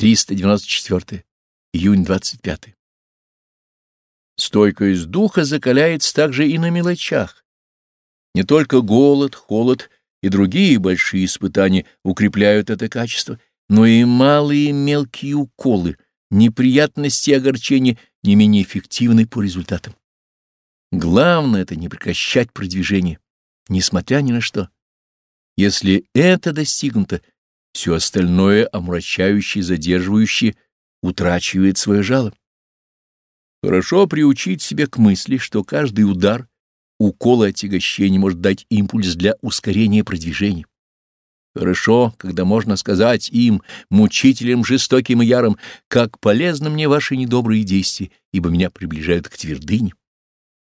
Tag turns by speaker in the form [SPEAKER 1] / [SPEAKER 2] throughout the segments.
[SPEAKER 1] 394. Июнь 25. Стойкость духа закаляется также и на мелочах. Не только голод, холод и другие большие испытания укрепляют это качество, но и малые мелкие уколы, неприятности и огорчения не менее эффективны по результатам. Главное — это не прекращать продвижение, несмотря ни на что. Если это достигнуто, все остальное, омрачающее, задерживающее, утрачивает свое жало. Хорошо приучить себя к мысли, что каждый удар, укол и отягощение может дать импульс для ускорения продвижения. Хорошо, когда можно сказать им, мучителям жестоким и ярым, как полезны мне ваши недобрые действия, ибо меня приближают к твердыне.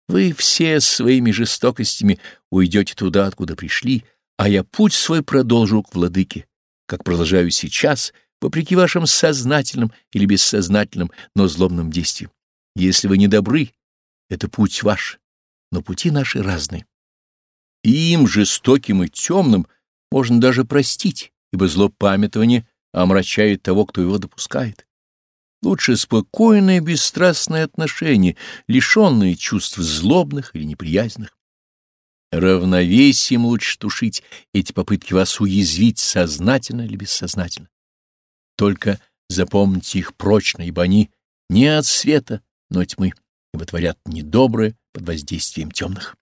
[SPEAKER 1] Вы все своими жестокостями уйдете туда, откуда пришли, а я путь свой продолжу к владыке, как продолжаю сейчас, вопреки вашим сознательным или бессознательным, но злобным действиям. Если вы не добры, это путь ваш, но пути наши разные. И им, жестоким и темным, можно даже простить, ибо злопамятование омрачает того, кто его допускает. Лучше спокойное бесстрастное отношение, лишенное чувств злобных или неприязненных. Равновесием лучше тушить эти попытки вас уязвить сознательно или бессознательно. Только запомните их прочно, ибо они не от света, но тьмы, ибо творят недоброе под воздействием темных.